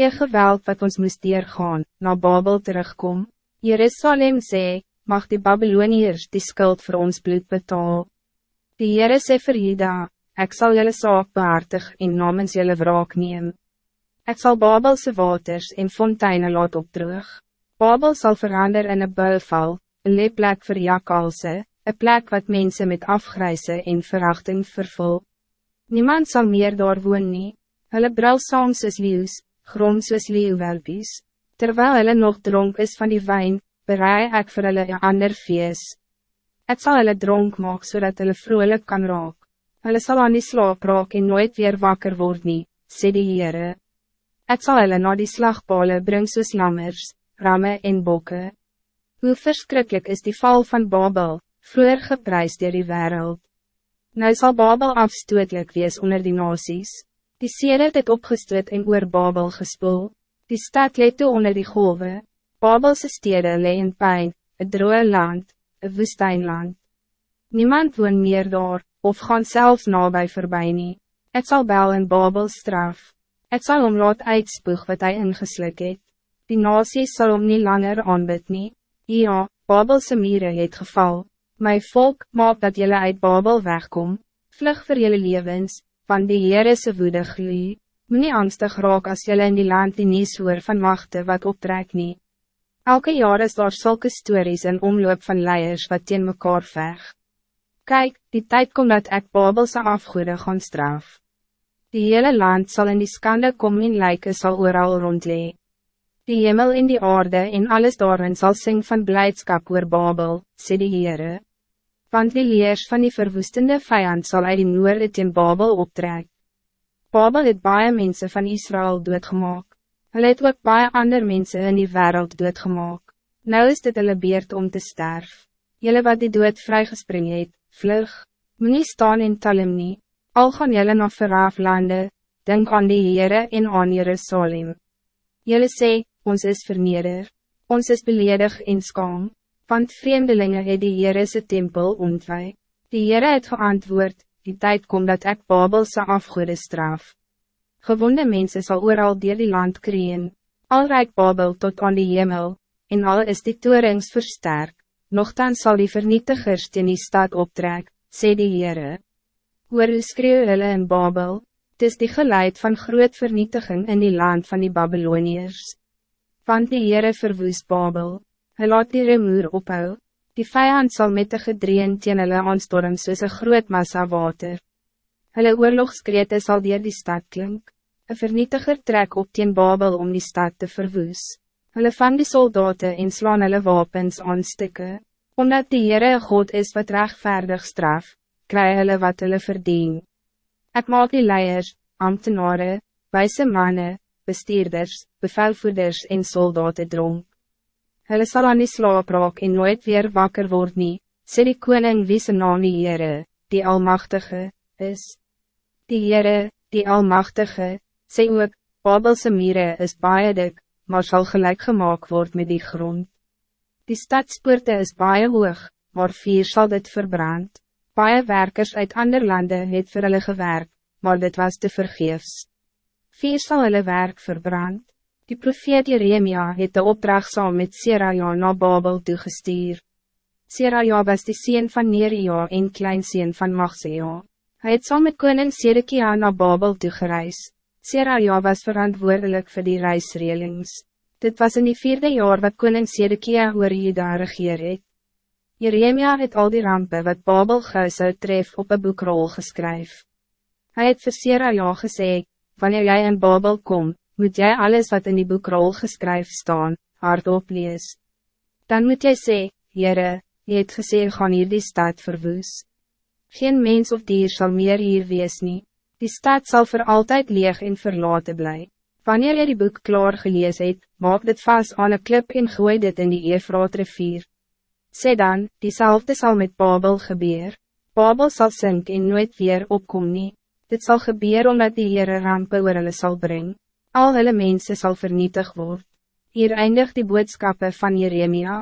Een geweld wat ons moest deurgaan, na Babel terugkom. Jerusalem sê, mag die Babyloniërs die skuld voor ons bloed betaal. Die Heere sê vir Juda, ek sal jylle saak behartig en namens jylle wraak neem. Ek sal Babelse waters en fonteine laat opdroog. Babel zal verander in een builval, een leeplek vir jakalse, een plek wat mensen met afgrijzen en verachting vervul. Niemand zal meer daar woon nie, hulle brul saam soos leeuws, grom soos leeuwelpies. Terwijl hulle nog dronk is van die wijn, berei ek vir hulle een ander feest. Ek sal hulle dronk maak zodat hulle vrolijk kan raak. Hulle sal aan die slaap raak en nooit weer wakker word nie, sê die Heere. Ek sal hulle na die slagpale bring soos lammers, ramme en bokke. Hoe verschrikkelijk is die val van Babel, vroeger geprijs door die wereld. Nou zal Babel afstootelijk wees onder die nasies. Die Seer het opgestoot en oor Babel gespoel. Die stad leed toe onder die golven. Babelse stede lee in pijn, het droge land, een woestijnland. Niemand woon meer daar, of gaan zelfs nabij voorbij nie. Het zal bel in Babel straf. Het zal om laat uitspoeg wat hij ingeslik het. Die nasies zal om niet langer aanbid nie. Ja, Babelse mieren het geval. My volk, maak dat jullie uit Babel wegkom. Vlug voor jullie levens, van die Heere se woede gloei. Moe angstig raak as jullie in die land die nie soer van machte wat optrek nie. Elke jaar is daar zulke stories in omloop van leiers wat teen mekaar veg. Kijk, die tijd komt dat ek Babelse afgoede gaan straf. Die hele land zal in die skande kom en lijken sal ooral rondlee. Die hemel in die aarde en alles daarin zal sing van blijdschap oor Babel, sê die Heere. Want die leers van die verwoestende vijand zal uit die noorde teen Babel optrek. Babel het baie mense van Israël doodgemaak. Hulle het ook baie ander mense in die wereld doodgemaak. Nou is dit hulle beurt om te sterf. Julle wat die dood vrygespring het, vlug, moet nie staan in Talem nie. Al gaan julle na verraaf lande, denk aan die Heere en aan Jerusalem. Julle sê, ons is verneder, ons is beledig en skaam, want vreemdelingen het die Heere se tempel ontwij. Die Heere het geantwoord, die tijd komt dat ek Babelse afgoede straf. Gewonde mensen zal ooral dier die land kreën, al rijk Babel tot aan die hemel, en al is die toerings versterk, nogthans zal die vernietigers in die stad optrek, sê die Heere. Hoor hoe skreeuw hulle in Babel, het is die geluid van groot vernietiging in die land van die Babyloniërs. Want die Heere verwoes Babel, hy laat die remoer ophou, die vijand zal met de gedreen teen hulle aanstorm soos een groot massa water. Hulle oorlogskreete sal dier die stad klink. Een vernietiger trek op teen Babel om die stad te verwoes. Hulle vang die soldaten en slaan hulle wapens aan stikke. Omdat die Heere God is wat rechtvaardig straf, kry hulle wat hulle verdien. Ek maak die leiers, ambtenaren, wijze mannen, bestuurders, bevelvoerders en soldaten dronk. Hulle sal aan die slaap raak en nooit weer wakker word nie, sê die koning wie se naam die Heere, die Almachtige, is. Die Heere, die Almachtige, sê ook, Babelse mire is baie dik, maar zal gelijk gemaakt worden met die grond. Die stadspoorte is baie hoog, maar vier zal dit verbrand. Baie werkers uit ander landen het vir hulle gewerk, maar dit was te vergeefs. Vier zal hulle werk verbrand. Die profeet Jeremia het de opdracht saam met Seraja na Babel toegestuur. Seraja was die sien van Neria en kleinseen van Magsea. Hij het saam met koning Sedekia na Babel toegereis. Seraja was verantwoordelijk voor die reisreelings. Dit was in die vierde jaar wat koning Sedekia oor Juda regeer het. Jeremia het al die rampen wat Babel geus tref op een boekrol geskryf. Hij het vir Seraja gesê, wanneer jij in Babel kom, moet jij alles wat in die boekrol geskryf staan, hardop lees. Dan moet jij sê, Jere, je het gesê gaan hier die stad verwoes. Geen mens of dier zal meer hier wees nie. Die stad zal voor altijd leeg en verlaten blij. Wanneer jy die boek klaar gelees het, maak dit vast aan een klip en gooi dit in die Eefraat rivier. Sê dan, diezelfde zal met Babel gebeur. Babel zal sink en nooit weer opkom nie. Dit zal gebeuren omdat die Heere rampe oor hulle sal bring. Al hulle mense sal vernietig word. Hier eindigt die boodskappe van Jeremia.